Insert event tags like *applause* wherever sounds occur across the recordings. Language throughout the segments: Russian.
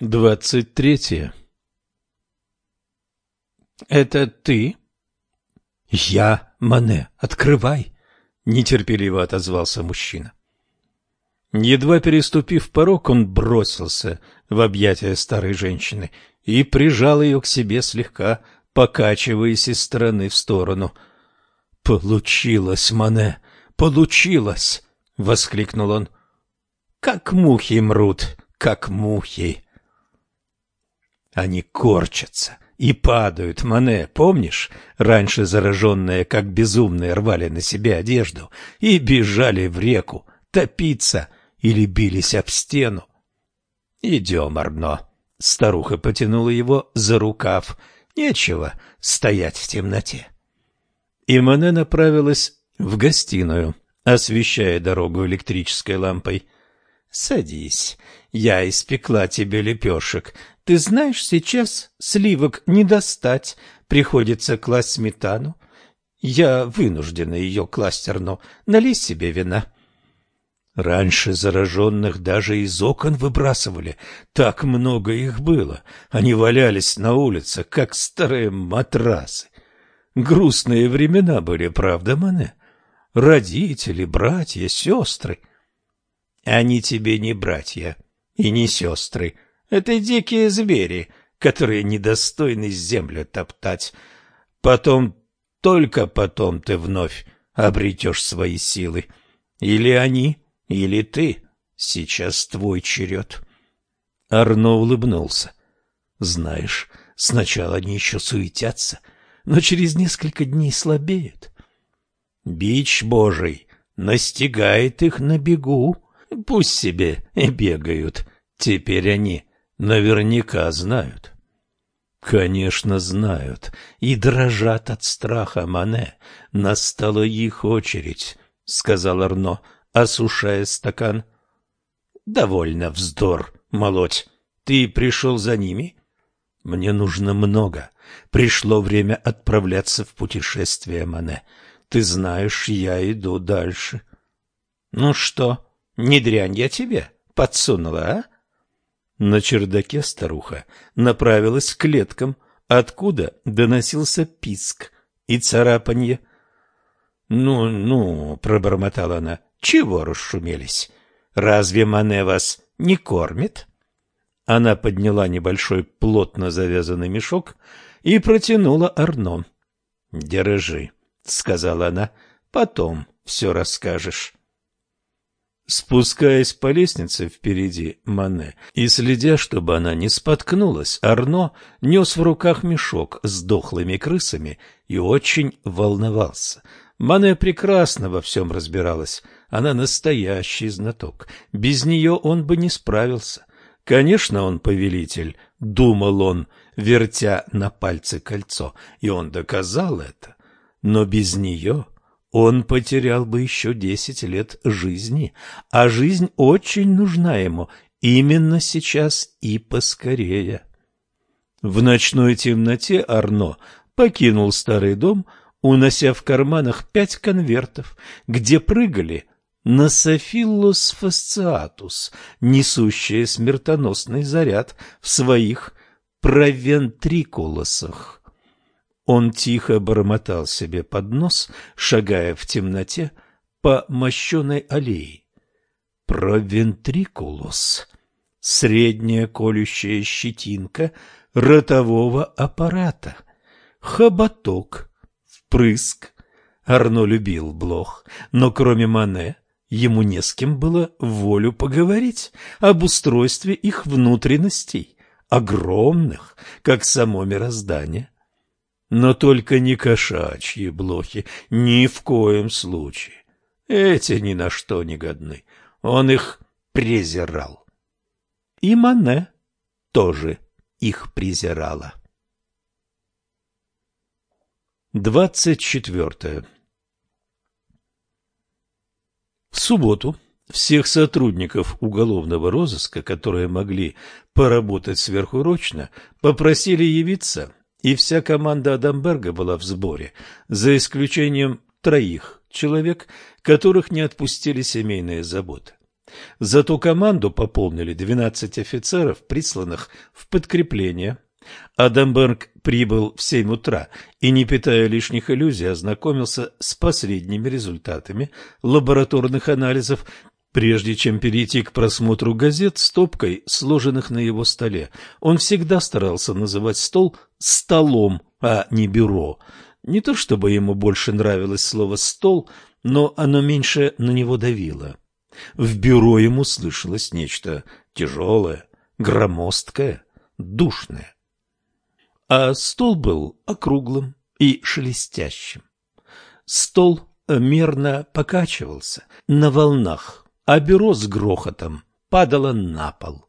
Двадцать третье. «Это ты?» «Я, Мане, открывай!» — нетерпеливо отозвался мужчина. Едва переступив порог, он бросился в объятия старой женщины и прижал ее к себе, слегка покачиваясь из стороны в сторону. «Получилось, Мане, получилось!» — воскликнул он. «Как мухи мрут, как мухи!» Они корчатся и падают, Мане, помнишь? Раньше зараженные, как безумные, рвали на себе одежду и бежали в реку топиться или бились об стену. Идем, Арно. Старуха потянула его за рукав. Нечего стоять в темноте. И Мане направилась в гостиную, освещая дорогу электрической лампой. «Садись, я испекла тебе лепешек. Ты знаешь, сейчас сливок не достать, приходится класть сметану. Я вынуждена ее класть, но налей себе вина». Раньше зараженных даже из окон выбрасывали. Так много их было. Они валялись на улицах, как старые матрасы. Грустные времена были, правда, Мане? Родители, братья, сестры. Они тебе не братья и не сестры. Это дикие звери, которые недостойны землю топтать. Потом, только потом ты вновь обретешь свои силы. Или они или ты. Сейчас твой черед. Арно улыбнулся. Знаешь, сначала они еще суетятся, но через несколько дней слабеют. Бич Божий настигает их на бегу. Пусть себе и бегают. Теперь они наверняка знают. Конечно, знают и дрожат от страха Мане. Настала их очередь, — сказал Арно, — осушая стакан. «Довольно вздор молоть. Ты пришел за ними?» «Мне нужно много. Пришло время отправляться в путешествие, Мане. Ты знаешь, я иду дальше». «Ну что, не дрянь я тебе подсунула, а?» На чердаке старуха направилась к клеткам, откуда доносился писк и царапанье. «Ну, ну», — пробормотала она, чего расшумелись? Разве Мане вас не кормит? Она подняла небольшой плотно завязанный мешок и протянула Арно. «Держи», — сказала она, — «потом все расскажешь». Спускаясь по лестнице впереди Мане и следя, чтобы она не споткнулась, Арно нес в руках мешок с дохлыми крысами и очень волновался. Мане прекрасно во всем разбиралась — она настоящий знаток. Без нее он бы не справился. Конечно, он повелитель, думал он, вертя на пальце кольцо, и он доказал это. Но без нее он потерял бы еще десять лет жизни, а жизнь очень нужна ему именно сейчас и поскорее. В ночной темноте Арно покинул старый дом, унося в карманах пять конвертов, где прыгали Нософиллус фасциатус, несущая смертоносный заряд в своих провентрикулосах. Он тихо бормотал себе под нос, шагая в темноте по мощеной аллее. Провентрикулос — средняя колющая щетинка ротового аппарата, хоботок, впрыск. Арно любил блох, но кроме Мане Ему не с кем было волю поговорить об устройстве их внутренностей, огромных, как само мироздание. Но только не кошачьи блохи, ни в коем случае. Эти ни на что не годны. Он их презирал. И Мане тоже их презирала. Двадцать четвертое. В субботу всех сотрудников уголовного розыска, которые могли поработать сверхурочно, попросили явиться, и вся команда Адамберга была в сборе, за исключением троих человек, которых не отпустили семейные заботы. Зато команду пополнили 12 офицеров, присланных в подкрепление. Адамберг прибыл в 7 утра и, не питая лишних иллюзий, ознакомился с последними результатами лабораторных анализов, прежде чем перейти к просмотру газет стопкой, сложенных на его столе. Он всегда старался называть стол «столом», а не «бюро». Не то чтобы ему больше нравилось слово «стол», но оно меньше на него давило. В бюро ему слышалось нечто тяжелое, громоздкое, душное. А стол был округлым и шелестящим. Стол мерно покачивался на волнах, а бюро с грохотом падало на пол.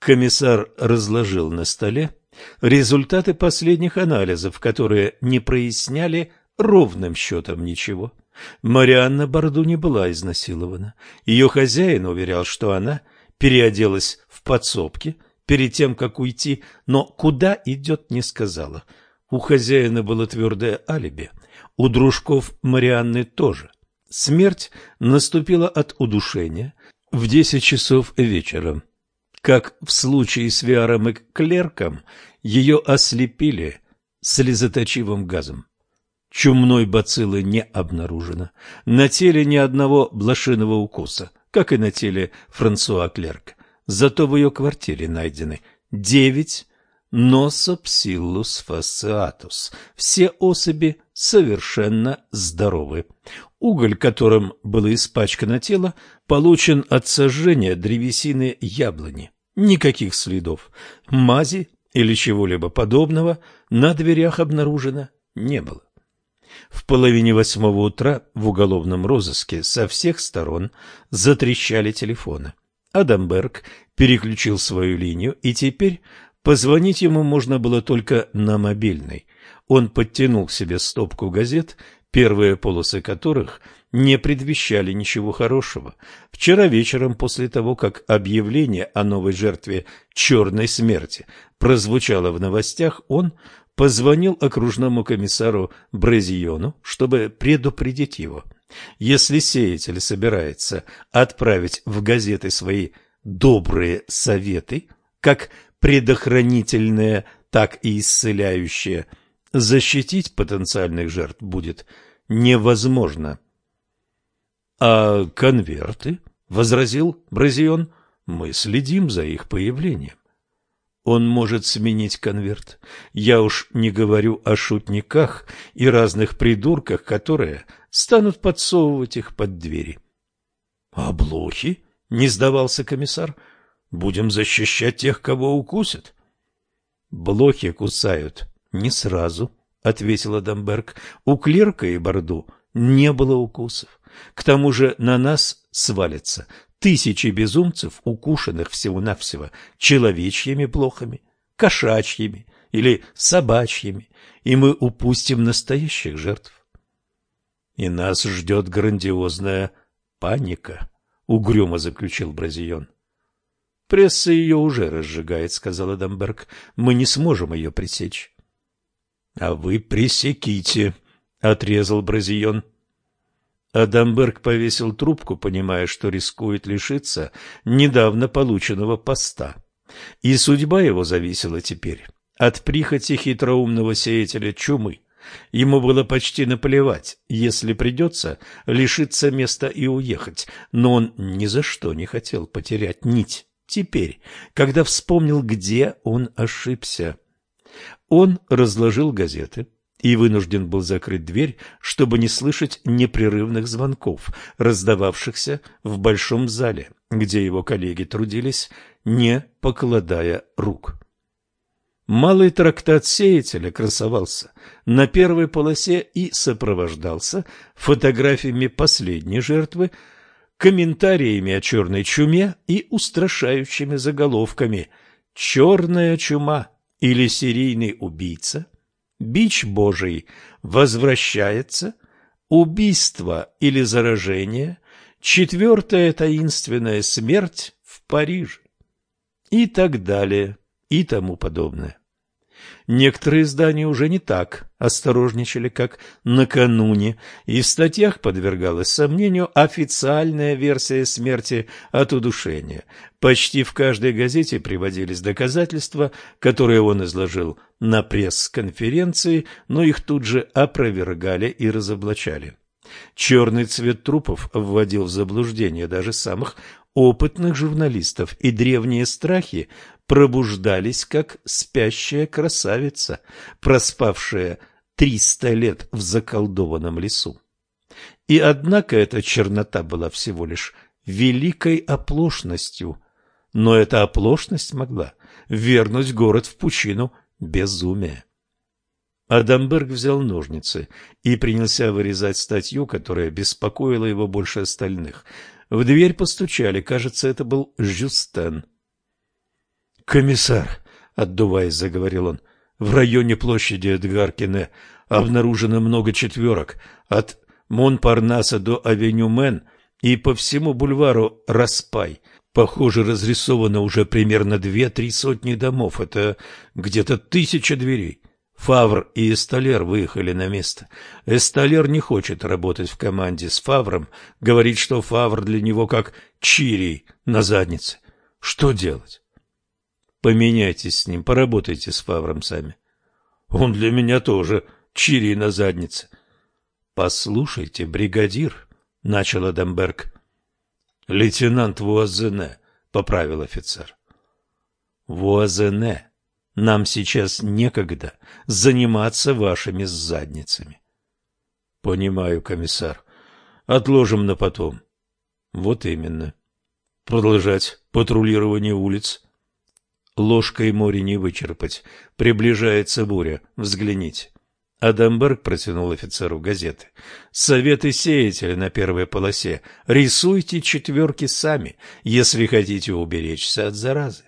Комиссар разложил на столе результаты последних анализов, которые не проясняли ровным счетом ничего. Марианна Барду не была изнасилована. Ее хозяин уверял, что она переоделась в подсобке перед тем, как уйти, но куда идет, не сказала. У хозяина было твердое алиби, у дружков Марианны тоже. Смерть наступила от удушения в десять часов вечера. Как в случае с Виаром и Клерком, ее ослепили слезоточивым газом. Чумной бациллы не обнаружено. На теле ни одного блошиного укуса, как и на теле Франсуа Клерка. Зато в ее квартире найдены девять носопсиллус фасциатус. Все особи совершенно здоровы. Уголь, которым было испачкано тело, получен от сожжения древесины яблони. Никаких следов мази или чего-либо подобного на дверях обнаружено не было. В половине восьмого утра в уголовном розыске со всех сторон затрещали телефоны. Адамберг переключил свою линию, и теперь позвонить ему можно было только на мобильный. Он подтянул к себе стопку газет, первые полосы которых не предвещали ничего хорошего. Вчера вечером, после того, как объявление о новой жертве черной смерти прозвучало в новостях, он позвонил окружному комиссару Бразиону, чтобы предупредить его. Если сеятель собирается отправить в газеты свои добрые советы, как предохранительные, так и исцеляющие, защитить потенциальных жертв будет невозможно. — А конверты? — возразил Бразион. — Мы следим за их появлением. Он может сменить конверт. Я уж не говорю о шутниках и разных придурках, которые станут подсовывать их под двери. — А блохи? — не сдавался комиссар. — Будем защищать тех, кого укусят. — Блохи кусают не сразу, — ответила Дамберг. — У Клерка и Борду не было укусов. К тому же на нас свалится тысячи безумцев, укушенных всего-навсего человечьими блохами, кошачьими или собачьими, и мы упустим настоящих жертв. И нас ждет грандиозная паника, — угрюмо заключил Бразион. — Пресса ее уже разжигает, — сказал Адамберг. — Мы не сможем ее пресечь. — А вы пресеките, — отрезал Бразион. Адамберг повесил трубку, понимая, что рискует лишиться недавно полученного поста. И судьба его зависела теперь от прихоти хитроумного сеятеля чумы. Ему было почти наплевать, если придется лишиться места и уехать, но он ни за что не хотел потерять нить. Теперь, когда вспомнил, где он ошибся, он разложил газеты, и вынужден был закрыть дверь, чтобы не слышать непрерывных звонков, раздававшихся в большом зале, где его коллеги трудились, не покладая рук. Малый трактат сеятеля красовался на первой полосе и сопровождался фотографиями последней жертвы, комментариями о черной чуме и устрашающими заголовками «Черная чума» или «Серийный убийца», бич Божий возвращается, убийство или заражение, четвертая таинственная смерть в Париже и так далее и тому подобное. Некоторые издания уже не так осторожничали как накануне, и в статьях подвергалась сомнению официальная версия смерти от удушения. Почти в каждой газете приводились доказательства, которые он изложил на пресс-конференции, но их тут же опровергали и разоблачали. Черный цвет трупов вводил в заблуждение даже самых опытных журналистов, и древние страхи пробуждались, как спящая красавица, проспавшая триста лет в заколдованном лесу. И однако эта чернота была всего лишь великой оплошностью, но эта оплошность могла вернуть город в пучину безумия. Адамберг взял ножницы и принялся вырезать статью, которая беспокоила его больше остальных. В дверь постучали, кажется, это был Жюстен. «Комиссар», — отдуваясь, заговорил он, — «в районе площади Эдгаркине обнаружено много четверок, от Монпарнаса до Авеню Мен и по всему бульвару Распай. Похоже, разрисовано уже примерно две-три сотни домов, это где-то тысяча дверей». Фавр и Эсталер выехали на место. Эсталер не хочет работать в команде с Фавром, говорит, что Фавр для него как чирий на заднице. Что делать? Поменяйтесь с ним, поработайте с Фавром сами. Он для меня тоже чири на заднице. Послушайте, бригадир, — начал Адамберг. Лейтенант Вуазене, — поправил офицер. Вуазене, нам сейчас некогда заниматься вашими задницами. Понимаю, комиссар. Отложим на потом. Вот именно. Продолжать патрулирование улиц Ложкой море не вычерпать. Приближается буря. Взгляните. Адамберг протянул офицеру газеты. Советы сеятеля на первой полосе. Рисуйте четверки сами, если хотите уберечься от заразы.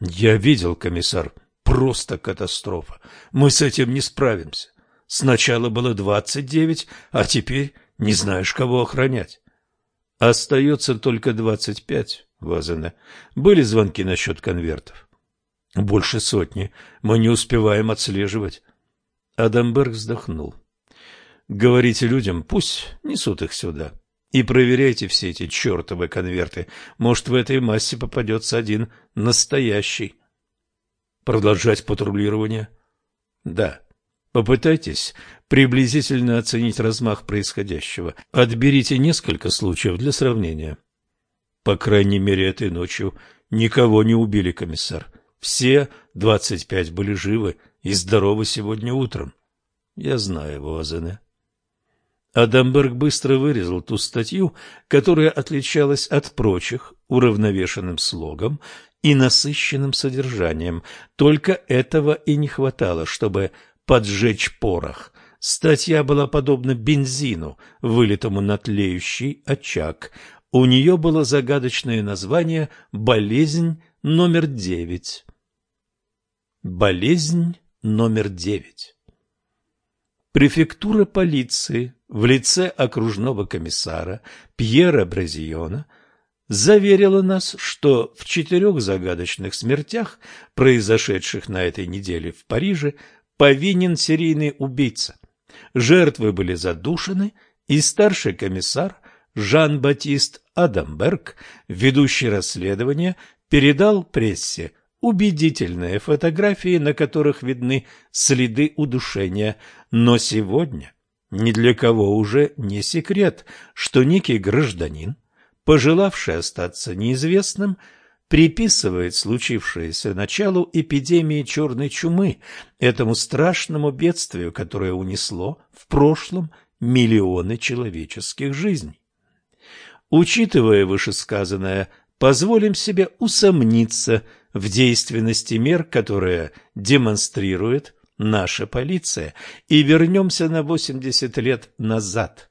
Я видел, комиссар, просто катастрофа. Мы с этим не справимся. Сначала было двадцать девять, а теперь не знаешь, кого охранять. Остается только двадцать пять. Вазена. Были звонки насчет конвертов? Больше сотни. Мы не успеваем отслеживать. Адамберг вздохнул. Говорите людям, пусть несут их сюда. И проверяйте все эти чертовы конверты. Может, в этой массе попадется один настоящий. Продолжать патрулирование? Да. Попытайтесь приблизительно оценить размах происходящего. Отберите несколько случаев для сравнения. По крайней мере, этой ночью никого не убили, комиссар. Все двадцать пять были живы и здоровы сегодня утром. Я знаю его, Азене. Адамберг быстро вырезал ту статью, которая отличалась от прочих уравновешенным слогом и насыщенным содержанием. Только этого и не хватало, чтобы поджечь порох. Статья была подобна бензину, вылитому на тлеющий очаг. У нее было загадочное название «Болезнь номер девять». Болезнь номер девять. Префектура полиции в лице окружного комиссара Пьера Бразиона заверила нас, что в четырех загадочных смертях, произошедших на этой неделе в Париже, повинен серийный убийца. Жертвы были задушены, и старший комиссар Жан-Батист Адамберг, ведущий расследование, передал прессе убедительные фотографии, на которых видны следы удушения. Но сегодня ни для кого уже не секрет, что некий гражданин, пожелавший остаться неизвестным, приписывает случившееся началу эпидемии черной чумы, этому страшному бедствию, которое унесло в прошлом миллионы человеческих жизней. Учитывая вышесказанное, позволим себе усомниться в действенности мер, которые демонстрирует наша полиция, и вернемся на 80 лет назад.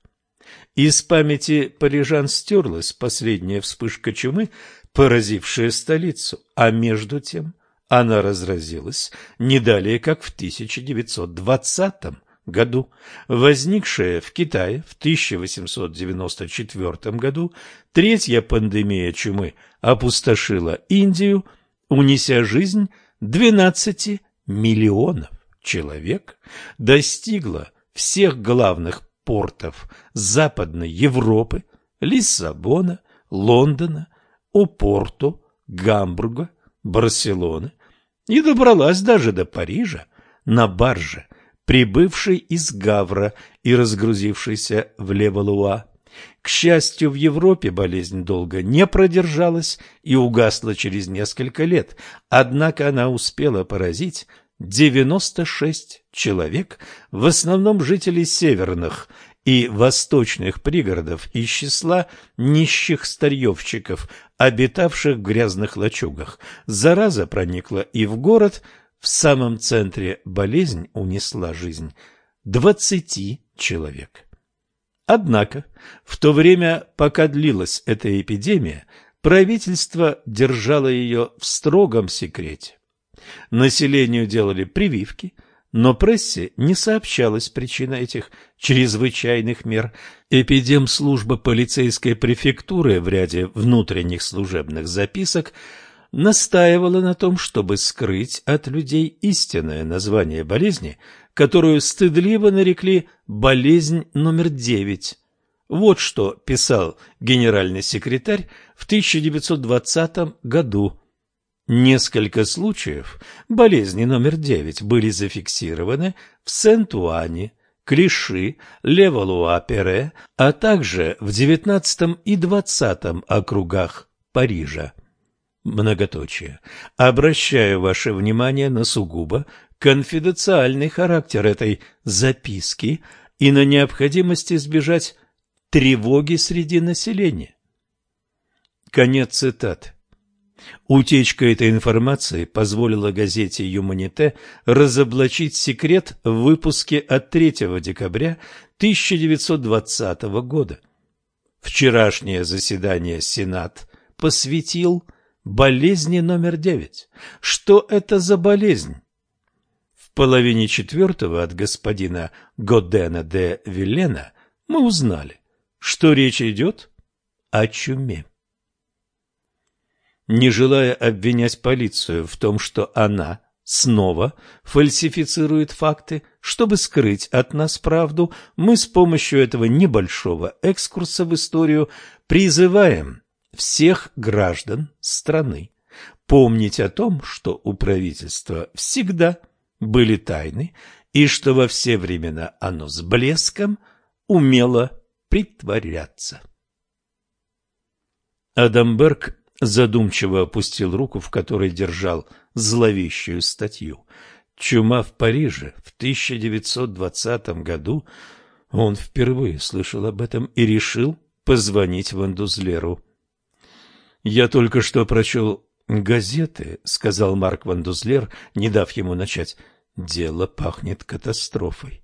Из памяти парижан стерлась последняя вспышка чумы, поразившая столицу, а между тем она разразилась не далее, как в 1920 году году, возникшая в Китае в 1894 году, третья пандемия чумы опустошила Индию, унеся жизнь 12 миллионов человек достигла всех главных портов Западной Европы, Лиссабона, Лондона, Опорту, Гамбурга, Барселоны и добралась даже до Парижа на барже, прибывшей из Гавра и разгрузившейся в Левалуа. К счастью, в Европе болезнь долго не продержалась и угасла через несколько лет, однако она успела поразить 96 человек, в основном жителей северных и восточных пригородов из числа нищих старьевщиков, обитавших в грязных лачугах. Зараза проникла и в город, в самом центре болезнь унесла жизнь двадцати человек. Однако, в то время, пока длилась эта эпидемия, правительство держало ее в строгом секрете. Населению делали прививки, но прессе не сообщалась причина этих чрезвычайных мер. Эпидемслужба полицейской префектуры в ряде внутренних служебных записок настаивала на том, чтобы скрыть от людей истинное название болезни, которую стыдливо нарекли «болезнь номер девять». Вот что писал генеральный секретарь в 1920 году. Несколько случаев болезни номер девять были зафиксированы в Сент-Уане, Клиши, Левалуа-Пере, а также в девятнадцатом и двадцатом округах Парижа. Многоточие. Обращаю ваше внимание на сугубо конфиденциальный характер этой записки и на необходимость избежать тревоги среди населения. Конец цитаты. Утечка этой информации позволила газете «Юманите» разоблачить секрет в выпуске от 3 декабря 1920 года. Вчерашнее заседание Сенат посвятил болезни номер девять. Что это за болезнь? В половине четвертого от господина Годена де Виллена мы узнали, что речь идет о чуме. Не желая обвинять полицию в том, что она снова фальсифицирует факты, чтобы скрыть от нас правду, мы с помощью этого небольшого экскурса в историю призываем всех граждан страны помнить о том, что у правительства всегда были тайны и что во все времена оно с блеском умело притворяться. Адамберг задумчиво опустил руку, в которой держал зловещую статью. Чума в Париже в 1920 году. Он впервые слышал об этом и решил позвонить Вандузлеру. «Я только что прочел газеты», — сказал Марк Вандузлер, не дав ему начать. «Дело пахнет катастрофой».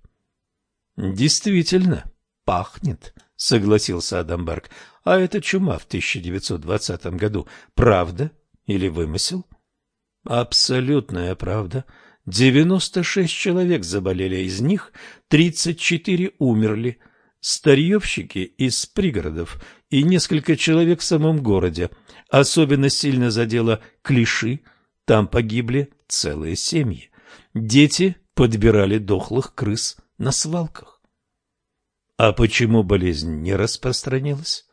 «Действительно, пахнет», — согласился Адамберг. А эта чума в 1920 году правда или вымысел? Абсолютная правда. 96 человек заболели, из них 34 умерли. Старьевщики из пригородов и несколько человек в самом городе. Особенно сильно задело Клиши, там погибли целые семьи. Дети подбирали дохлых крыс на свалках. А почему болезнь не распространилась?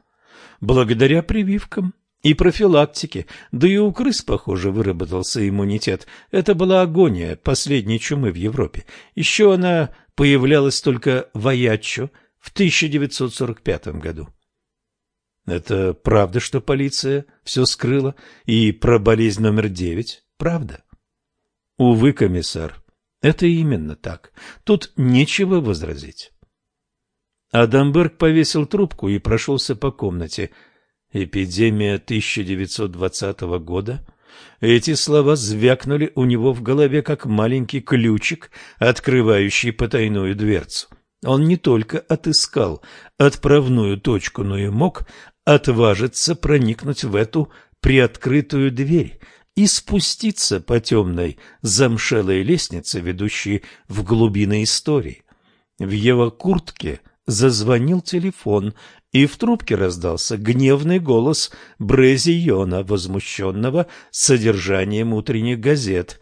благодаря прививкам и профилактике, да и у крыс, похоже, выработался иммунитет. Это была агония последней чумы в Европе. Еще она появлялась только в Аяччо в 1945 году. Это правда, что полиция все скрыла, и про болезнь номер девять правда? Увы, комиссар, это именно так. Тут нечего возразить. Адамберг повесил трубку и прошелся по комнате. Эпидемия 1920 года? Эти слова звякнули у него в голове, как маленький ключик, открывающий потайную дверцу. Он не только отыскал отправную точку, но и мог отважиться проникнуть в эту приоткрытую дверь и спуститься по темной замшелой лестнице, ведущей в глубины истории. В его куртке – зазвонил телефон, и в трубке раздался гневный голос Брезиона, возмущенного содержанием утренних газет.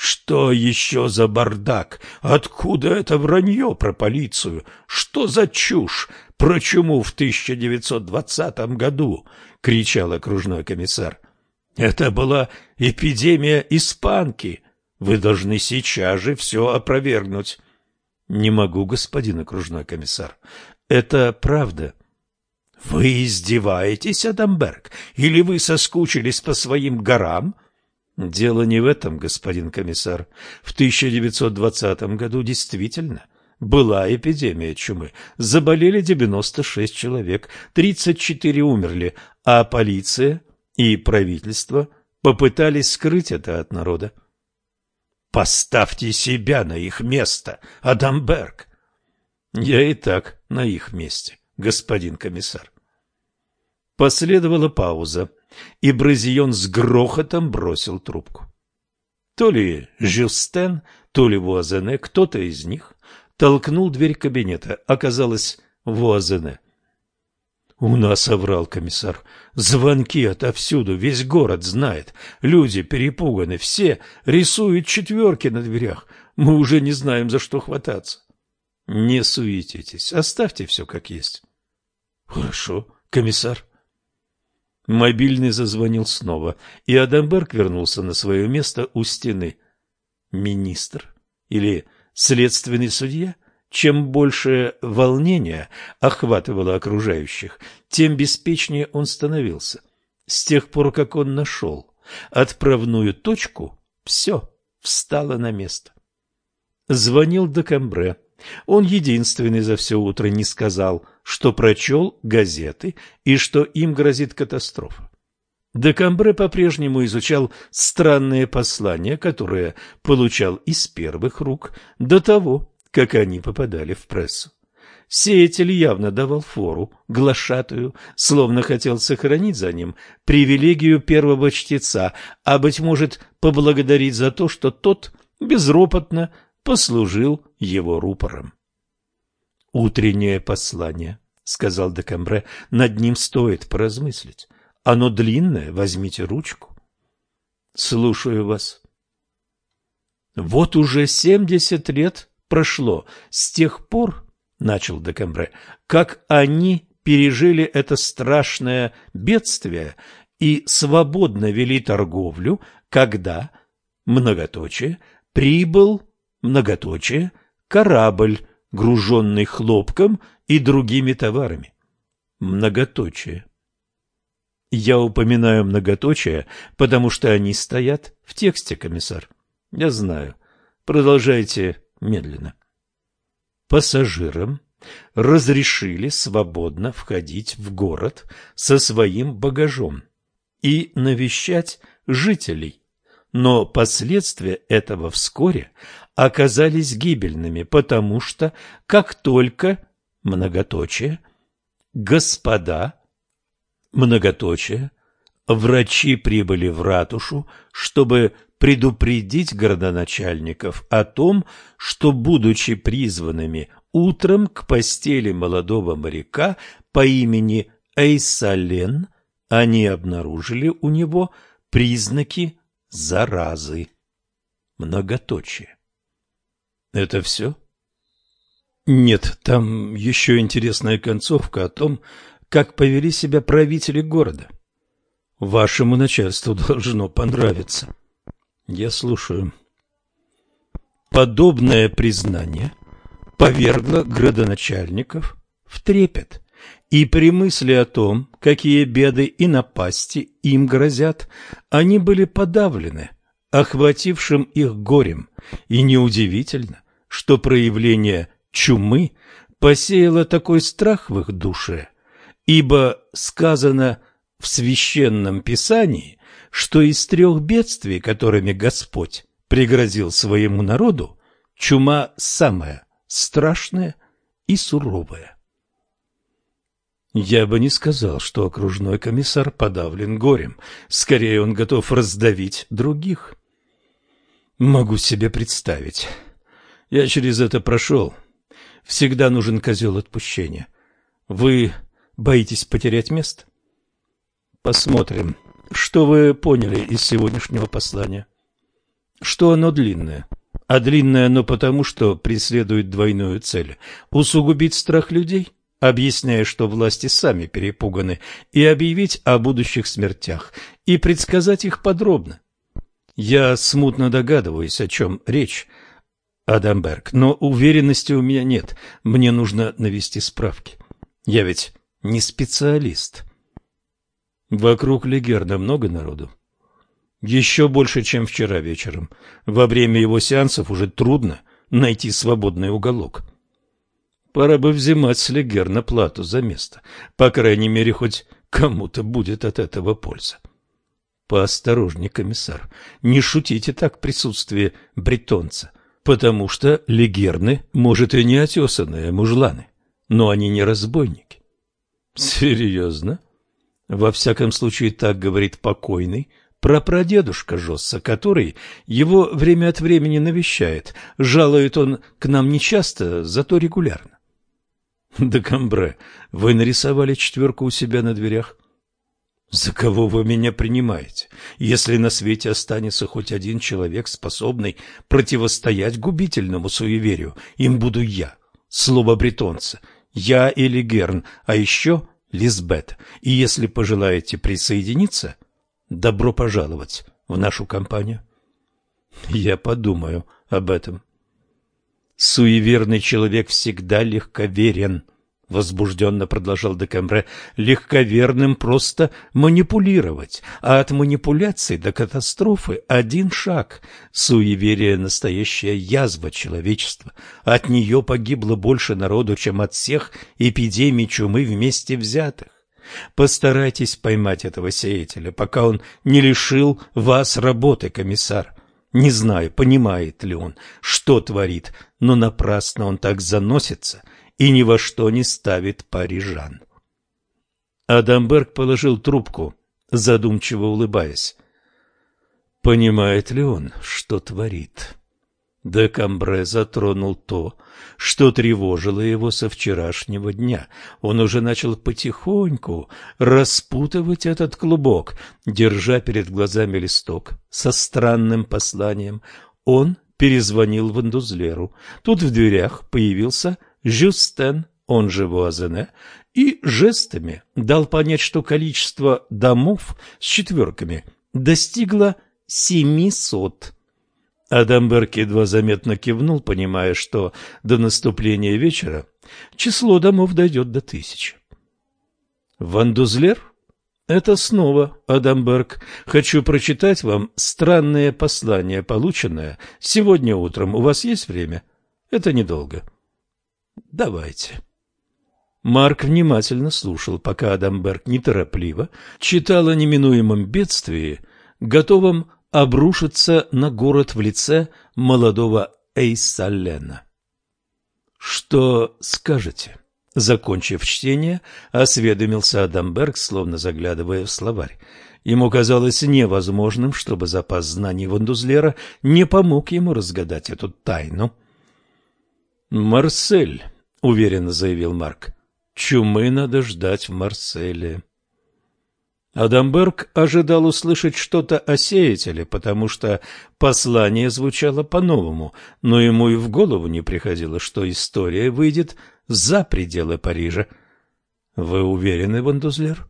Что еще за бардак? Откуда это вранье про полицию? Что за чушь про чуму в 1920 году? — кричал окружной комиссар. Это была эпидемия испанки. Вы должны сейчас же все опровергнуть. Не могу, господин окружной комиссар. Это правда. Вы издеваетесь, Адамберг? Или вы соскучились по своим горам? Дело не в этом, господин комиссар. В 1920 году действительно была эпидемия чумы. Заболели 96 человек, 34 умерли, а полиция и правительство попытались скрыть это от народа. Поставьте себя на их место, Адамберг. Я и так на их месте, господин комиссар. Последовала пауза, и Бразион с грохотом бросил трубку. То ли Жюстен, то ли Вуазене, кто-то из них толкнул дверь кабинета. Оказалось, Вуазене. У нас оврал комиссар. Звонки отовсюду, весь город знает. Люди перепуганы, все рисуют четверки на дверях. Мы уже не знаем, за что хвататься. Не суетитесь, оставьте все как есть. Хорошо, комиссар. Мобильный зазвонил снова, и Адамберг вернулся на свое место у стены. Министр или следственный судья — чем больше волнения охватывало окружающих, тем беспечнее он становился. С тех пор, как он нашел отправную точку, все встало на место. Звонил Декамбре. Он единственный за все утро не сказал, что прочел газеты и что им грозит катастрофа. Декамбре по-прежнему изучал странные послания, которые получал из первых рук до того, как они попадали в прессу. Сеятель явно давал фору глашатую, словно хотел сохранить за ним привилегию первого чтеца, а, быть может, поблагодарить за то, что тот безропотно послужил его рупором. «Утреннее послание», — сказал Декамбре, — «над ним стоит поразмыслить. Оно длинное, возьмите ручку». «Слушаю вас». Вот уже семьдесят лет прошло с тех пор, — начал Декамбре, — как они пережили это страшное бедствие и свободно вели торговлю, когда, многоточие, прибыл, многоточие, корабль, груженный хлопком и другими товарами. Многоточие. Я упоминаю многоточие, потому что они стоят в тексте, комиссар. Я знаю. Продолжайте медленно. Пассажирам разрешили свободно входить в город со своим багажом и навещать жителей, но последствия этого вскоре оказались гибельными, потому что как только многоточие господа многоточие врачи прибыли в ратушу, чтобы предупредить городоначальников о том, что, будучи призванными утром к постели молодого моряка по имени Эйсален, они обнаружили у него признаки заразы. Многоточие. Это все? Нет, там еще интересная концовка о том, как повели себя правители города. Вашему начальству *laughs* должно понравиться. Я слушаю. Подобное признание повергло градоначальников в трепет, и при мысли о том, какие беды и напасти им грозят, они были подавлены охватившим их горем, и неудивительно, что проявление чумы посеяло такой страх в их душе, ибо сказано в священном писании, что из трех бедствий, которыми Господь пригрозил своему народу, чума самая страшная и суровая. Я бы не сказал, что окружной комиссар подавлен горем. Скорее, он готов раздавить других. Могу себе представить. Я через это прошел. Всегда нужен козел отпущения. Вы боитесь потерять место? Посмотрим. Что вы поняли из сегодняшнего послания? что оно длинное. А длинное оно потому, что преследует двойную цель – усугубить страх людей, объясняя, что власти сами перепуганы, и объявить о будущих смертях, и предсказать их подробно. Я смутно догадываюсь, о чем речь, Адамберг, но уверенности у меня нет, мне нужно навести справки. Я ведь не специалист. Вокруг Легерда много народу. Еще больше, чем вчера вечером. Во время его сеансов уже трудно найти свободный уголок. Пора бы взимать с Легерна плату за место. По крайней мере, хоть кому-то будет от этого польза. Поосторожней, комиссар, не шутите так в присутствии бретонца, потому что легерны, может, и не отесанные мужланы, но они не разбойники. Серьезно? Во всяком случае, так говорит покойный прапрадедушка Жосса, который его время от времени навещает. Жалует он к нам нечасто, зато регулярно. Да, Камбре, вы нарисовали четверку у себя на дверях? За кого вы меня принимаете? Если на свете останется хоть один человек, способный противостоять губительному суеверию, им буду я, слово бретонца, я или Герн, а еще Лизбет, и если пожелаете присоединиться, добро пожаловать в нашу компанию. Я подумаю об этом. Суеверный человек всегда легковерен, — возбужденно продолжал Декамбре, — легковерным просто манипулировать, а от манипуляции до катастрофы один шаг. Суеверие — настоящая язва человечества. От нее погибло больше народу, чем от всех эпидемий чумы вместе взятых. Постарайтесь поймать этого сеятеля, пока он не лишил вас работы, комиссар. Не знаю, понимает ли он, что творит, но напрасно он так заносится — и ни во что не ставит парижан. Адамберг положил трубку, задумчиво улыбаясь. Понимает ли он, что творит? Де Камбре затронул то, что тревожило его со вчерашнего дня. Он уже начал потихоньку распутывать этот клубок, держа перед глазами листок со странным посланием. Он перезвонил Вандузлеру. Тут в дверях появился Жюстен, он же Вуазене, и жестами дал понять, что количество домов с четверками достигло семисот. Адамберг едва заметно кивнул, понимая, что до наступления вечера число домов дойдет до тысячи. Вандузлер? Это снова Адамберг. Хочу прочитать вам странное послание, полученное сегодня утром. У вас есть время? Это недолго. — Давайте. Марк внимательно слушал, пока Адамберг неторопливо читал о неминуемом бедствии, готовом обрушиться на город в лице молодого Эйсалена. «Что скажете?» Закончив чтение, осведомился Адамберг, словно заглядывая в словарь. Ему казалось невозможным, чтобы запас знаний Вандузлера не помог ему разгадать эту тайну. «Марсель», — уверенно заявил Марк, — «чумы надо ждать в Марселе». Адамберг ожидал услышать что-то о сеятеле, потому что послание звучало по-новому, но ему и в голову не приходило, что история выйдет за пределы Парижа. «Вы уверены, Вандузлер?»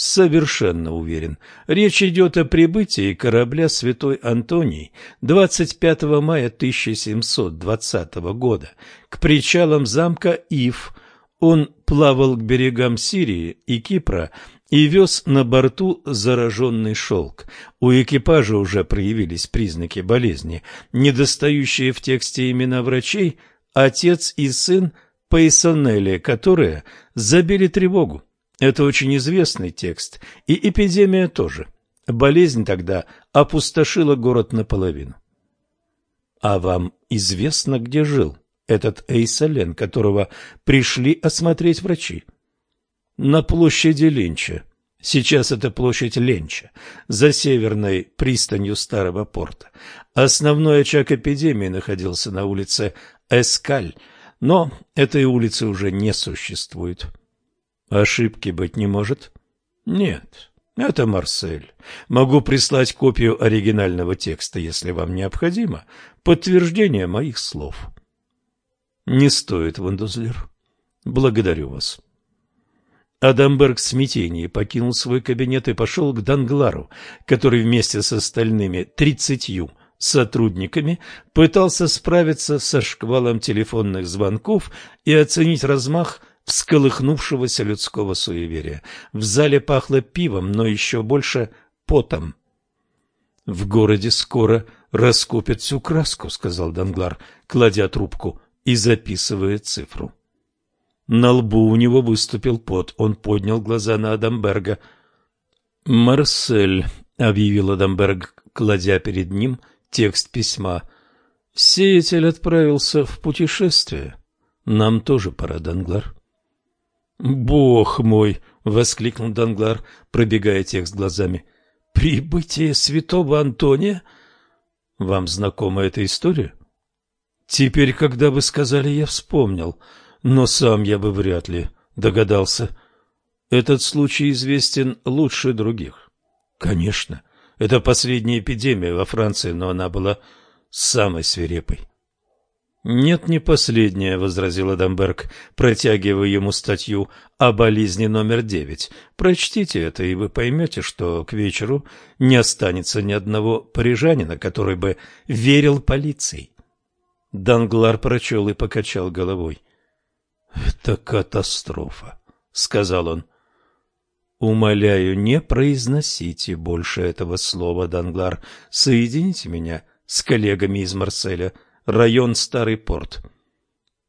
Совершенно уверен. Речь идет о прибытии корабля «Святой Антоний» 25 мая 1720 года к причалам замка Ив. Он плавал к берегам Сирии и Кипра и вез на борту зараженный шелк. У экипажа уже проявились признаки болезни, недостающие в тексте имена врачей, отец и сын Пейсонелли, которые забили тревогу. Это очень известный текст, и эпидемия тоже. Болезнь тогда опустошила город наполовину. А вам известно, где жил этот Эйсален, которого пришли осмотреть врачи? На площади Линча. Сейчас это площадь Ленча, за северной пристанью старого порта. Основной очаг эпидемии находился на улице Эскаль, но этой улицы уже не существует. Ошибки быть не может? Нет. Это Марсель. Могу прислать копию оригинального текста, если вам необходимо. Подтверждение моих слов. Не стоит, Вандузлер. Благодарю вас. Адамберг в смятении покинул свой кабинет и пошел к Данглару, который вместе с остальными тридцатью сотрудниками пытался справиться со шквалом телефонных звонков и оценить размах всколыхнувшегося людского суеверия. В зале пахло пивом, но еще больше потом. — В городе скоро раскупят всю краску, — сказал Данглар, кладя трубку и записывая цифру. На лбу у него выступил пот. Он поднял глаза на Адамберга. «Марсель», — объявил Адамберг, кладя перед ним текст письма, — «сеятель отправился в путешествие. Нам тоже пора, Данглар». «Бог мой!» — воскликнул Данглар, пробегая текст глазами. «Прибытие святого Антония? Вам знакома эта история?» «Теперь, когда вы сказали, я вспомнил, но сам я бы вряд ли догадался. Этот случай известен лучше других». «Конечно, это последняя эпидемия во Франции, но она была самой свирепой. «Нет, не последняя», — возразил Адамберг, протягивая ему статью о болезни номер девять. «Прочтите это, и вы поймете, что к вечеру не останется ни одного парижанина, который бы верил полиции». Данглар прочел и покачал головой. «Это катастрофа», — сказал он. «Умоляю, не произносите больше этого слова, Данглар. Соедините меня с коллегами из Марселя» район Старый порт.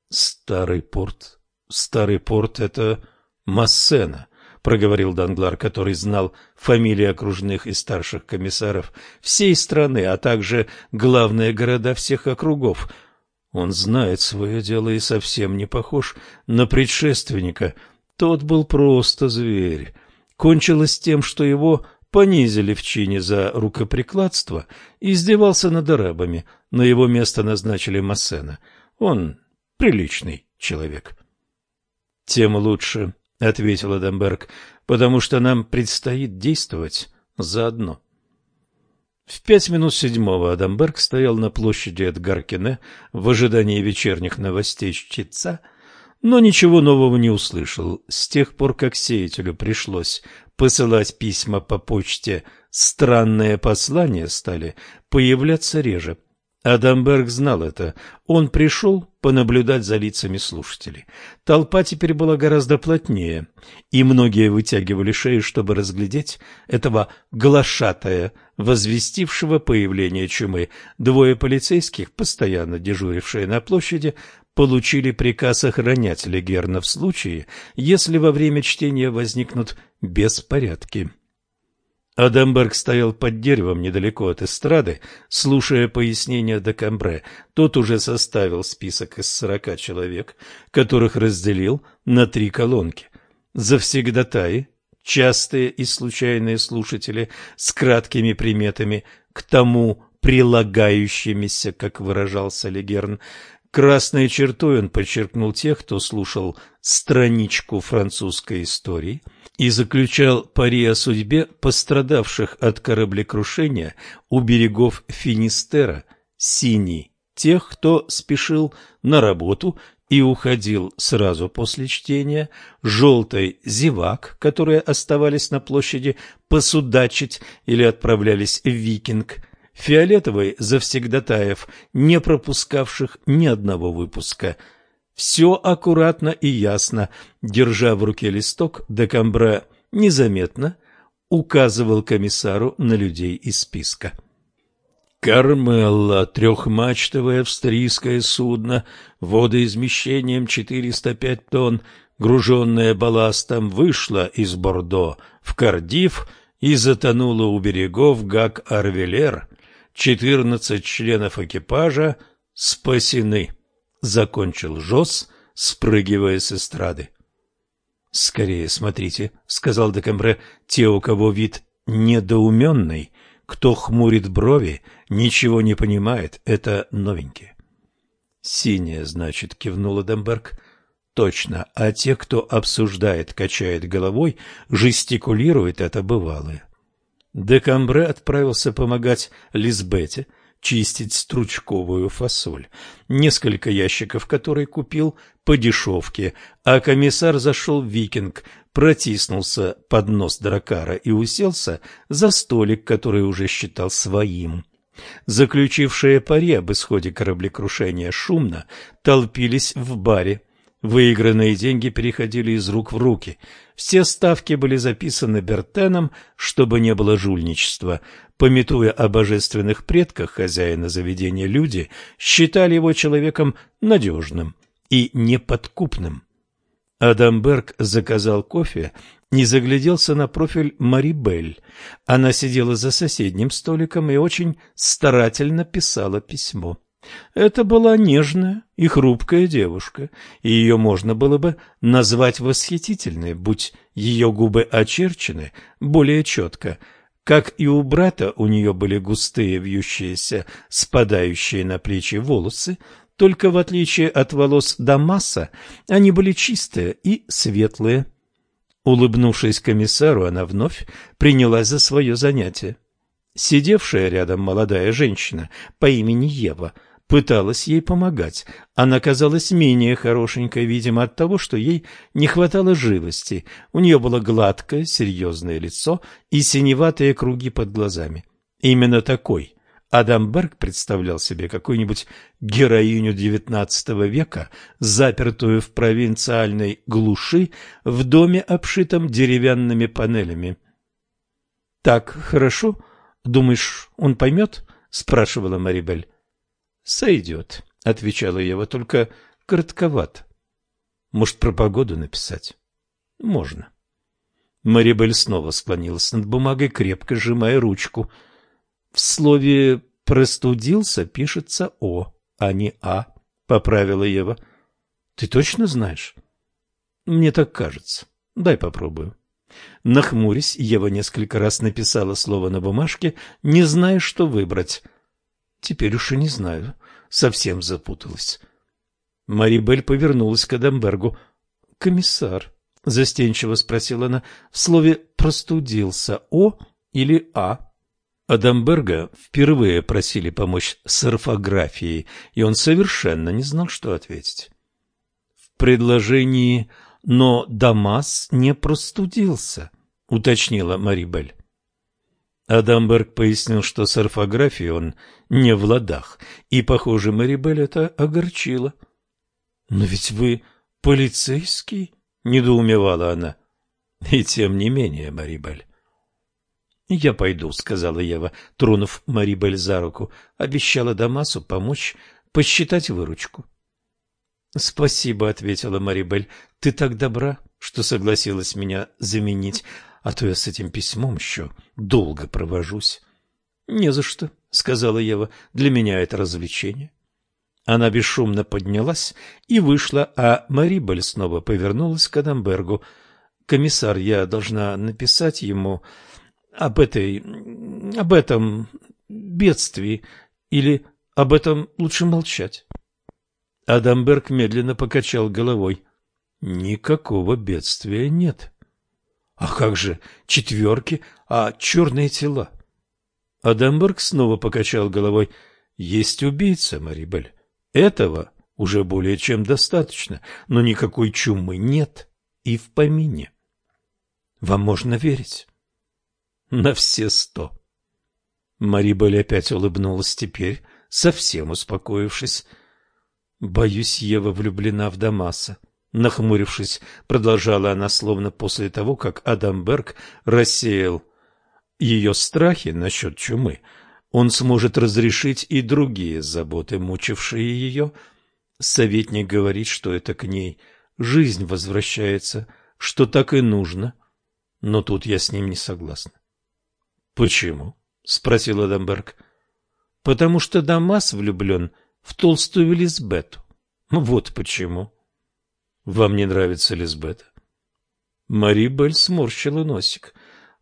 Старый порт? Старый порт — это Массена, проговорил Данглар, который знал фамилии окружных и старших комиссаров всей страны, а также главные города всех округов. Он знает свое дело и совсем не похож на предшественника. Тот был просто зверь. Кончилось тем, что его понизили в чине за рукоприкладство издевался над арабами. На его место назначили Массена. Он приличный человек. — Тем лучше, — ответил Адамберг, — потому что нам предстоит действовать заодно. В пять минут седьмого Адамберг стоял на площади Эдгаркине в ожидании вечерних новостей чтеца, но ничего нового не услышал. С тех пор, как сеятелю пришлось посылать письма по почте, странные послания стали появляться реже. Адамберг знал это. Он пришел понаблюдать за лицами слушателей. Толпа теперь была гораздо плотнее, и многие вытягивали шею, чтобы разглядеть этого глашатая, возвестившего появление чумы. Двое полицейских, постоянно дежурившие на площади, получили приказ охранять Легерна в случае, если во время чтения возникнут беспорядки. Адамберг стоял под деревом недалеко от эстрады, слушая пояснения Декамбре. Тот уже составил список из сорока человек, которых разделил на три колонки. Завсегдатаи, частые и случайные слушатели с краткими приметами к тому прилагающимися, как выражался Легерн, Красной чертой он подчеркнул тех, кто слушал страничку французской истории и заключал пари о судьбе пострадавших от кораблекрушения у берегов Финистера, синий, тех, кто спешил на работу и уходил сразу после чтения, желтой зевак, которые оставались на площади посудачить или отправлялись в викинг – Фиолетовый завсегдатаев, не пропускавших ни одного выпуска. Все аккуратно и ясно, держа в руке листок, Декамбре незаметно указывал комиссару на людей из списка. Кармелла, трехмачтовое австрийское судно, водоизмещением 405 тонн, груженное балластом, вышла из Бордо в Кардив и затонула у берегов Гак-Арвелер – Четырнадцать членов экипажа спасены, — закончил Жос, спрыгивая с эстрады. — Скорее смотрите, — сказал Декамбре, — те, у кого вид недоуменный, кто хмурит брови, ничего не понимает, это новенькие. — Синяя, значит, — кивнула Демберг. Точно, а те, кто обсуждает, качает головой, жестикулирует, это бывалое. Декамбре отправился помогать Лизбете чистить стручковую фасоль, несколько ящиков которой купил по дешевке, а комиссар зашел в викинг, протиснулся под нос дракара и уселся за столик, который уже считал своим. Заключившие пари об исходе кораблекрушения шумно толпились в баре. Выигранные деньги переходили из рук в руки. Все ставки были записаны Бертеном, чтобы не было жульничества. Пометуя о божественных предках хозяина заведения, люди считали его человеком надежным и неподкупным. Адамберг заказал кофе не загляделся на профиль Мари Бель. Она сидела за соседним столиком и очень старательно писала письмо. Это была нежная и хрупкая девушка, и ее можно было бы назвать восхитительной, будь ее губы очерчены более четко. Как и у брата, у нее были густые, вьющиеся, спадающие на плечи волосы, только в отличие от волос Дамаса, они были чистые и светлые. Улыбнувшись комиссару, она вновь принялась за свое занятие. Сидевшая рядом молодая женщина по имени Ева пыталась ей помогать. Она казалась менее хорошенькой, видимо, от того, что ей не хватало живости. У нее было гладкое, серьезное лицо и синеватые круги под глазами. Именно такой Адамберг представлял себе какую-нибудь героиню XIX века, запертую в провинциальной глуши в доме, обшитом деревянными панелями. — Так, хорошо. Думаешь, он поймет? — спрашивала Марибель. — Сойдет, — отвечала Ева, — только коротковато. — Может, про погоду написать? — Можно. Марибель снова склонилась над бумагой, крепко сжимая ручку — в слове «простудился» пишется «о», а не «а», — поправила Ева. Ты точно знаешь? Мне так кажется. Дай попробую. Нахмурясь, Ева несколько раз написала слово на бумажке, не зная, что выбрать. Теперь уж и не знаю. Совсем запуталась. Марибель повернулась к Адамбергу. «Комиссар», — застенчиво спросила она, — в слове «простудился» «о» или «а»? Адамберга впервые просили помочь с орфографией, и он совершенно не знал, что ответить. В предложении «но Дамас не простудился», — уточнила Марибель. Адамберг пояснил, что с орфографией он не в ладах, и, похоже, Марибель это огорчило. — Но ведь вы полицейский? — недоумевала она. — И тем не менее, Марибель, «Я пойду», — сказала Ева, тронув Марибель за руку. Обещала Дамасу помочь посчитать выручку. «Спасибо», — ответила Марибель. «Ты так добра, что согласилась меня заменить, а то я с этим письмом еще долго провожусь». «Не за что», — сказала Ева. «Для меня это развлечение». Она бесшумно поднялась и вышла, а Марибель снова повернулась к Адамбергу. «Комиссар, я должна написать ему...» об этой... об этом бедствии или об этом лучше молчать. Адамберг медленно покачал головой. Никакого бедствия нет. А как же четверки, а черные тела? Адамберг снова покачал головой. Есть убийца, Марибель. Этого уже более чем достаточно, но никакой чумы нет и в помине. Вам можно верить на все сто. Марибель опять улыбнулась теперь, совсем успокоившись. Боюсь, Ева влюблена в Дамаса. Нахмурившись, продолжала она, словно после того, как Адамберг рассеял ее страхи насчет чумы, он сможет разрешить и другие заботы, мучившие ее. Советник говорит, что это к ней жизнь возвращается, что так и нужно, но тут я с ним не согласна. Почему? спросил Адамберг. Потому что Дамас влюблен в толстую Лизбету. Вот почему. Вам не нравится Лизбета? Марибель сморщила носик.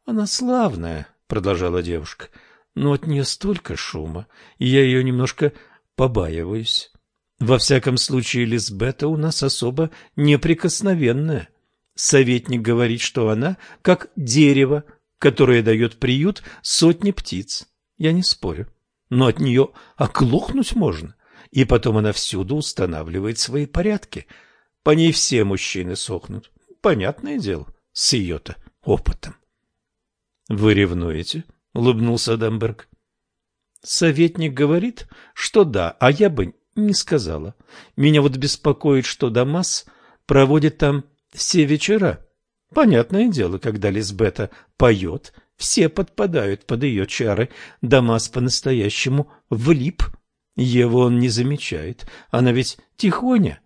Она славная, продолжала девушка, но от нее столько шума, и я ее немножко побаиваюсь. Во всяком случае, Лизбета у нас особо неприкосновенная. Советник говорит, что она как дерево, которое дает приют сотни птиц. Я не спорю, но от нее оглохнуть можно. И потом она всюду устанавливает свои порядки. По ней все мужчины сохнут. Понятное дело, с ее-то опытом. — Вы ревнуете? — улыбнулся Дамберг. — Советник говорит, что да, а я бы не сказала. Меня вот беспокоит, что Дамас проводит там все вечера. Понятное дело, когда Лизбета поет, все подпадают под ее чары. Дамас по-настоящему влип. Его он не замечает. Она ведь тихоня.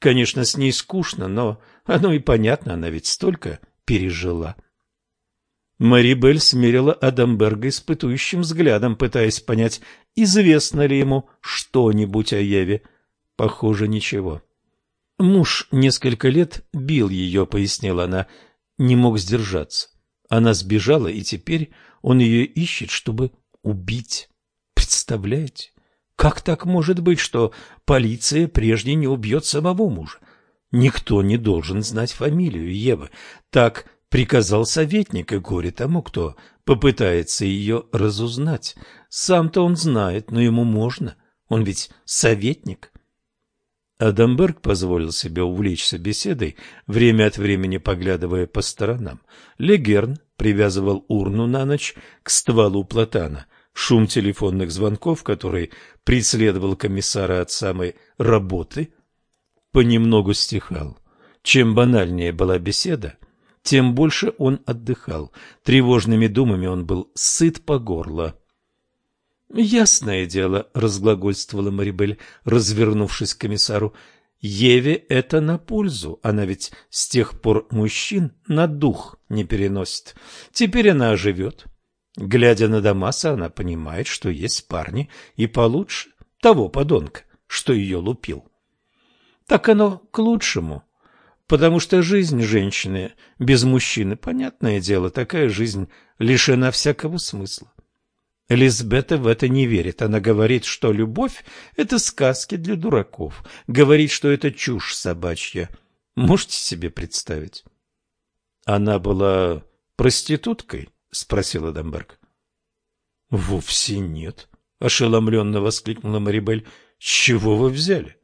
Конечно, с ней скучно, но оно и понятно, она ведь столько пережила. Марибель смерила Адамберга испытующим взглядом, пытаясь понять, известно ли ему что-нибудь о Еве. Похоже, ничего. Муж несколько лет бил ее, пояснила она, не мог сдержаться. Она сбежала, и теперь он ее ищет, чтобы убить. Представляете? Как так может быть, что полиция прежде не убьет самого мужа? Никто не должен знать фамилию Евы. Так приказал советник, и горе тому, кто попытается ее разузнать. Сам-то он знает, но ему можно, он ведь советник. Адамберг позволил себе увлечься беседой, время от времени поглядывая по сторонам. Легерн привязывал урну на ночь к стволу платана. Шум телефонных звонков, который преследовал комиссара от самой работы, понемногу стихал. Чем банальнее была беседа, тем больше он отдыхал. Тревожными думами он был сыт по горло. «Ясное дело», — разглагольствовала Марибель, развернувшись к комиссару, — «Еве это на пользу, она ведь с тех пор мужчин на дух не переносит. Теперь она оживет. Глядя на Дамаса, она понимает, что есть парни и получше того подонка, что ее лупил. Так оно к лучшему, потому что жизнь женщины без мужчины, понятное дело, такая жизнь лишена всякого смысла. Лизбета в это не верит. Она говорит, что любовь — это сказки для дураков. Говорит, что это чушь собачья. Можете себе представить? — Она была проституткой? — спросил Адамберг. — Вовсе нет, — ошеломленно воскликнула Марибель. — С чего вы взяли?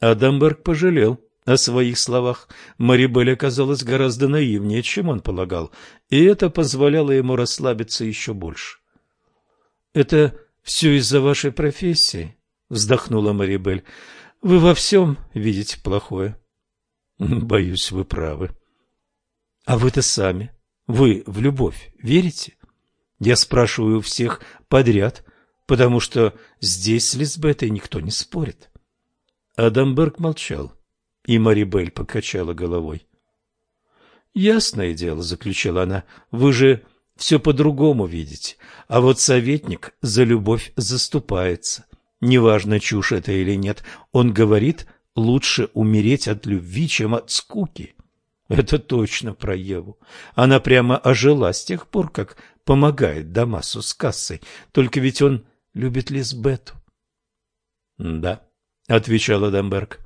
Адамберг пожалел о своих словах. Марибель оказалась гораздо наивнее, чем он полагал, и это позволяло ему расслабиться еще больше. «Это все из-за вашей профессии», — вздохнула Марибель. «Вы во всем видите плохое». «Боюсь, вы правы». «А вы-то сами, вы в любовь верите?» «Я спрашиваю всех подряд, потому что здесь с Лизбетой никто не спорит». Адамберг молчал, и Марибель покачала головой. «Ясное дело», — заключила она, — «вы же все по-другому видите, а вот советник за любовь заступается. Неважно, чушь это или нет, он говорит, лучше умереть от любви, чем от скуки». Это точно про Еву. Она прямо ожила с тех пор, как помогает Дамасу с кассой. Только ведь он любит Лизбету. — Да, — отвечал Адамберг.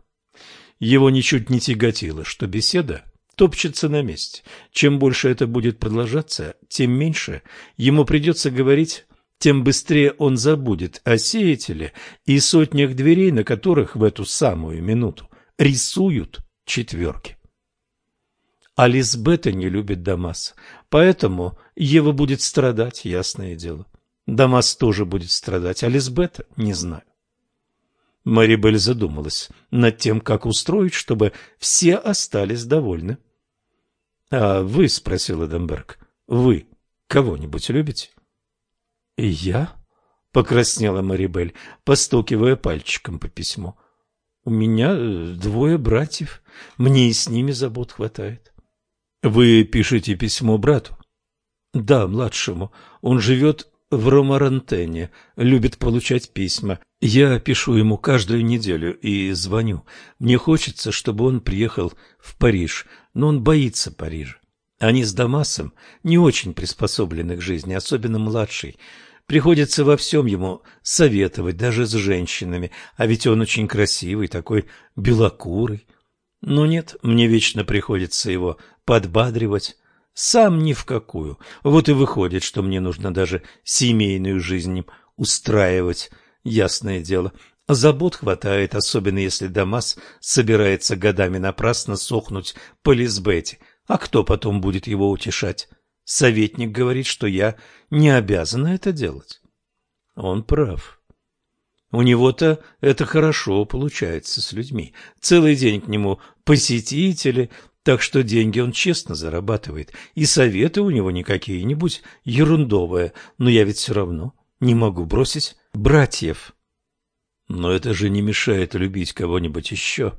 Его ничуть не тяготило, что беседа топчется на месте. Чем больше это будет продолжаться, тем меньше ему придется говорить, тем быстрее он забудет о сеятеле и сотнях дверей, на которых в эту самую минуту рисуют четверки. А Лизбета не любит Дамаса, поэтому Ева будет страдать, ясное дело. Дамас тоже будет страдать, а Лизбета не знаю. Марибель задумалась над тем, как устроить, чтобы все остались довольны. — А вы, — спросил Эденберг, — вы кого-нибудь любите? — Я? — покраснела Марибель, постукивая пальчиком по письму. — У меня э, двое братьев, мне и с ними забот хватает. — Вы пишете письмо брату? — Да, младшему. Он живет в Ромарантене, любит получать письма. Я пишу ему каждую неделю и звоню. Мне хочется, чтобы он приехал в Париж, но он боится Парижа. Они с Дамасом не очень приспособлены к жизни, особенно младший. Приходится во всем ему советовать, даже с женщинами, а ведь он очень красивый, такой белокурый. Но нет, мне вечно приходится его подбадривать. Сам ни в какую. Вот и выходит, что мне нужно даже семейную жизнь устраивать. Ясное дело. Забот хватает, особенно если Дамас собирается годами напрасно сохнуть по Лизбете. А кто потом будет его утешать? Советник говорит, что я не обязана это делать. Он прав. У него-то это хорошо получается с людьми. Целый день к нему посетители, так что деньги он честно зарабатывает. И советы у него не какие-нибудь ерундовые, но я ведь все равно не могу бросить братьев. Но это же не мешает любить кого-нибудь еще.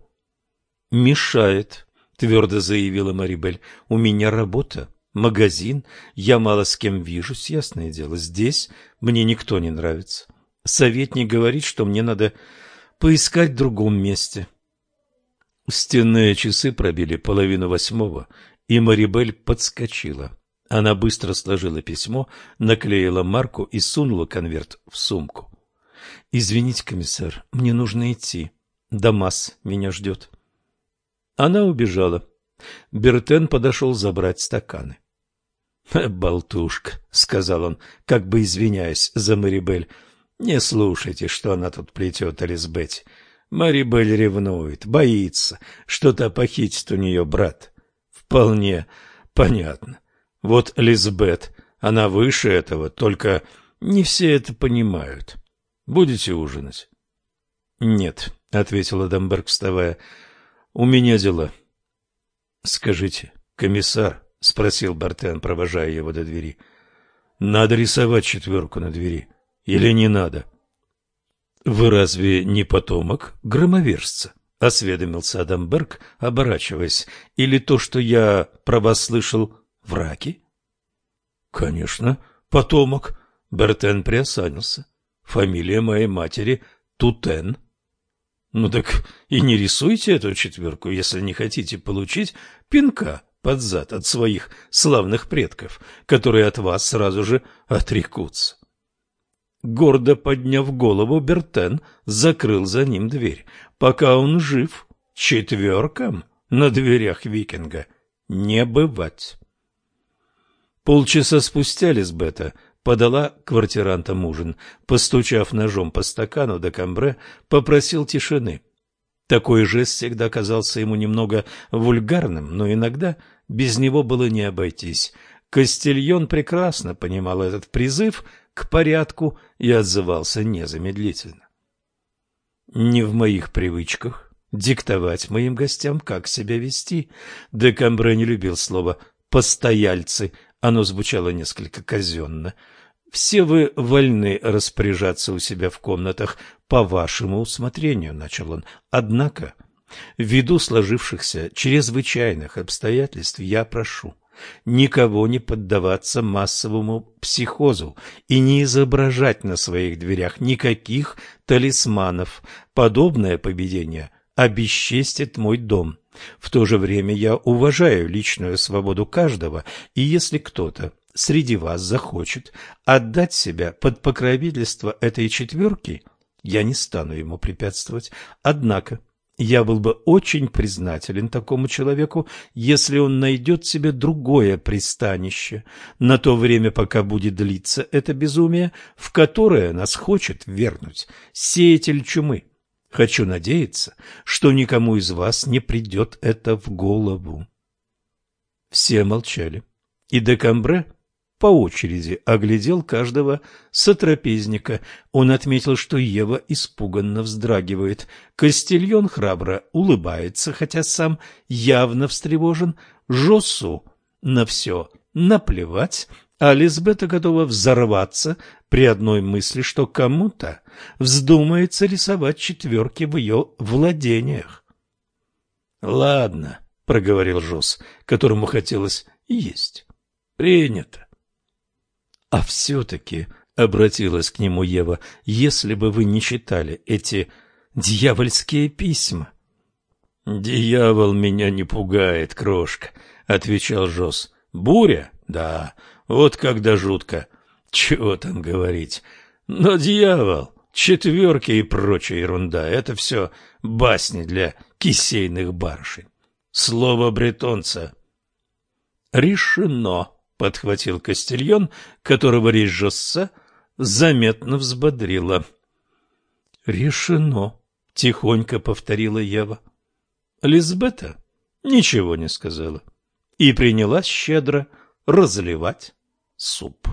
Мешает, твердо заявила Марибель. У меня работа, магазин, я мало с кем вижусь, ясное дело. Здесь мне никто не нравится. Советник говорит, что мне надо поискать в другом месте. Стенные часы пробили половину восьмого, и Марибель подскочила. Она быстро сложила письмо, наклеила марку и сунула конверт в сумку. — Извините, комиссар, мне нужно идти. Дамас меня ждет. Она убежала. Бертен подошел забрать стаканы. — Болтушка, — сказал он, как бы извиняясь за Марибель, — не слушайте, что она тут плетет о Лизбете. Марибель ревнует, боится, что-то похитит у нее брат. Вполне понятно. Вот Лизбет, она выше этого, только не все это понимают. Будете ужинать? — Нет, — ответила Дамберг, вставая, — у меня дела. — Скажите, комиссар, — спросил Бартен, провожая его до двери, — надо рисовать четверку на двери. — или не надо? — Вы разве не потомок громовержца? — осведомился Адамберг, оборачиваясь. — Или то, что я про вас слышал, враки? — Конечно, потомок. Бертен приосанился. Фамилия моей матери Тутен. Ну так и не рисуйте эту четверку, если не хотите получить пинка под зад от своих славных предков, которые от вас сразу же отрекутся. Гордо подняв голову, Бертен закрыл за ним дверь. Пока он жив, четверкам на дверях викинга не бывать. Полчаса спустя Лизбета подала квартирантам ужин. Постучав ножом по стакану, Декамбре попросил тишины. Такой жест всегда казался ему немного вульгарным, но иногда без него было не обойтись. Кастильон прекрасно понимал этот призыв — к порядку и отзывался незамедлительно. Не в моих привычках диктовать моим гостям, как себя вести. Декамбре не любил слово «постояльцы», оно звучало несколько казенно. «Все вы вольны распоряжаться у себя в комнатах по вашему усмотрению», — начал он. «Однако, ввиду сложившихся чрезвычайных обстоятельств, я прошу, никого не поддаваться массовому психозу и не изображать на своих дверях никаких талисманов. Подобное поведение обесчестит мой дом. В то же время я уважаю личную свободу каждого, и если кто-то среди вас захочет отдать себя под покровительство этой четверки, я не стану ему препятствовать. Однако я был бы очень признателен такому человеку, если он найдет себе другое пристанище на то время, пока будет длиться это безумие, в которое нас хочет вернуть сеятель чумы. Хочу надеяться, что никому из вас не придет это в голову. Все молчали, и Декамбре по очереди оглядел каждого сотрапезника. Он отметил, что Ева испуганно вздрагивает. Костельон храбро улыбается, хотя сам явно встревожен. Жосу на все наплевать, а Лизбета готова взорваться при одной мысли, что кому-то вздумается рисовать четверки в ее владениях. — Ладно, — проговорил Жос, которому хотелось есть. — Принято. А все-таки, — обратилась к нему Ева, — если бы вы не читали эти дьявольские письма. — Дьявол меня не пугает, крошка, — отвечал Жос. — Буря? Да, вот когда жутко. Чего там говорить? Но дьявол, четверки и прочая ерунда — это все басни для кисейных барышень. Слово бретонца. «Решено», — подхватил Кастильон, которого речь заметно взбодрила. «Решено», — тихонько повторила Ева. Лизбета ничего не сказала и принялась щедро разливать суп.